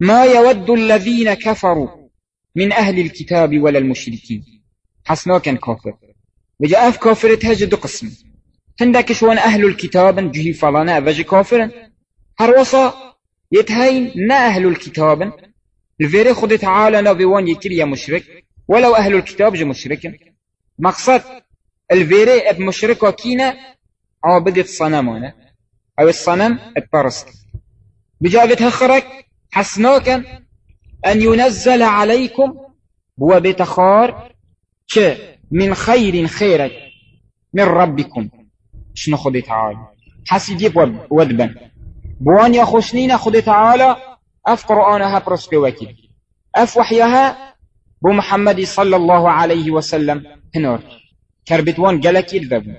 ما يود الذين كفروا من أهل الكتاب ولا المشركين. حسنا كان كافر. وجاء في كافر تهجد قسم. هندك شوان أهل الكتاب جهي فلانا أفجي كافر. هروصا يتهين نا أهل الكتاب. الفيري خد تعالى نبيوان يكري مشرك. ولو أهل الكتاب جي مشرك. مقصد الفيري أب مشرك وكينا عابد الصنم. أو الصنم البرست بجابتها خرك حسناكا أن ينزل عليكم هو بتخار ك من خير خيرك من ربكم. شنو خدي تعالى؟ حسيديب ودبا بوان يا خوشنين خدي تعالى أف قرآنها برسك وكيل. أف وحيها بو محمد صلى الله عليه وسلم هنور. كربتوان قلك يدبب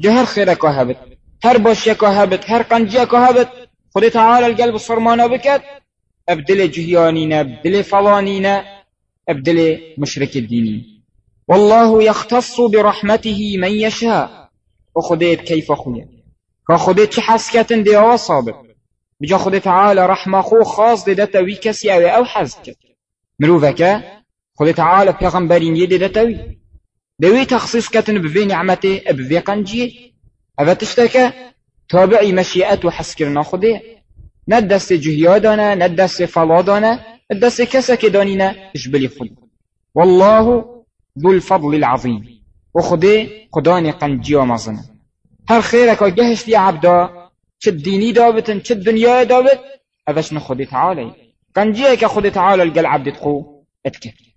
جهر خيرك وهبت هر باشيك وهبت هر قنجيك وهبت خدي تعالى القلب الصرمانة بكت ابدل جهيانين ابدل فلانين ابدل مشرك الدينين والله يختص برحمته من يشاء وخديت كيف خويا كخديت حسكة دي وصابت بجا خدي تعالى رحمة خو خاص دي دتوي كسي أو أو حزك مروفك خدي تعالى پیغمبرين يدي دتوي دوي تخصيص كتن بفي نعمته بفي قنجي اذا تشتكى تابعي مشيئة وحسكرنا خدي ندست جهيا دانا ندست فلا دانا ندست كسك دانينا اجبلي خد والله ذو الفضل العظيم وخدي خداني قنجي ومظنه هر خيرك وجهش لي عبدا چه ديني دابتن چه الدنيا دابت هذا شنو خدي تعالى قنجيك خدي تعالى القل عبد تخو اتكت